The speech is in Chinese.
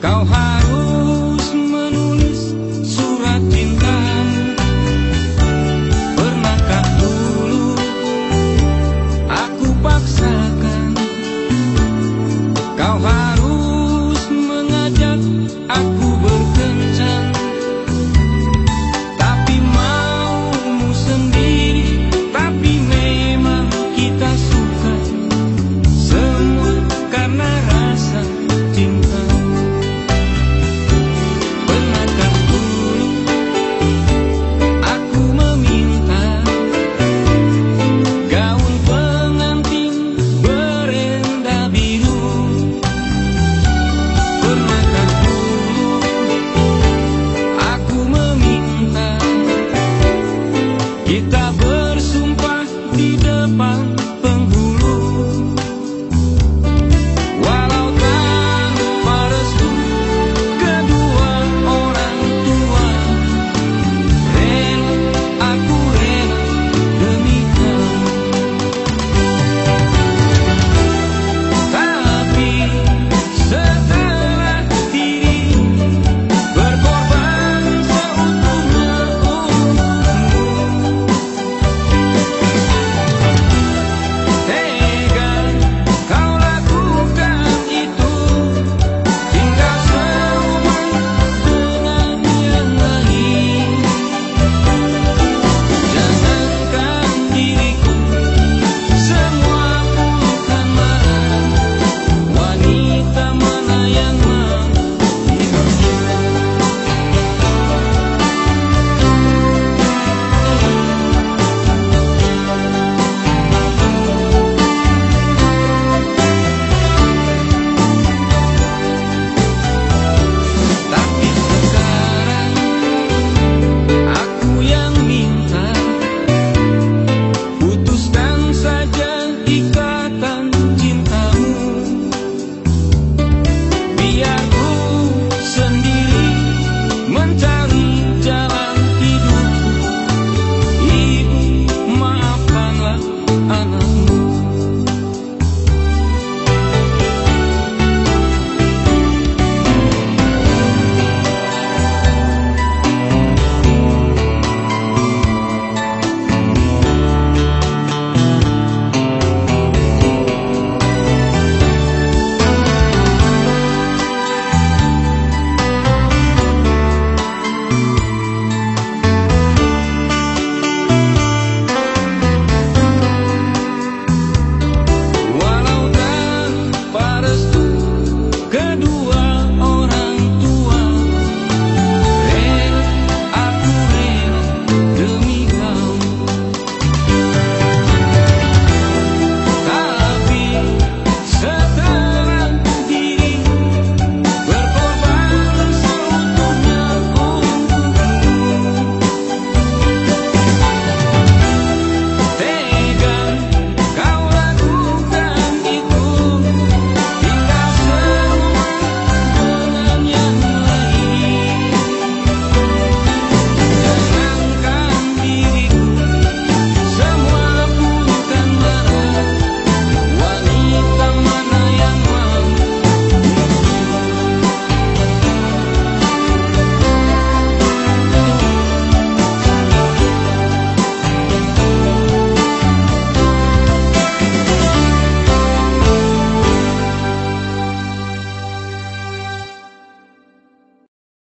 高嗨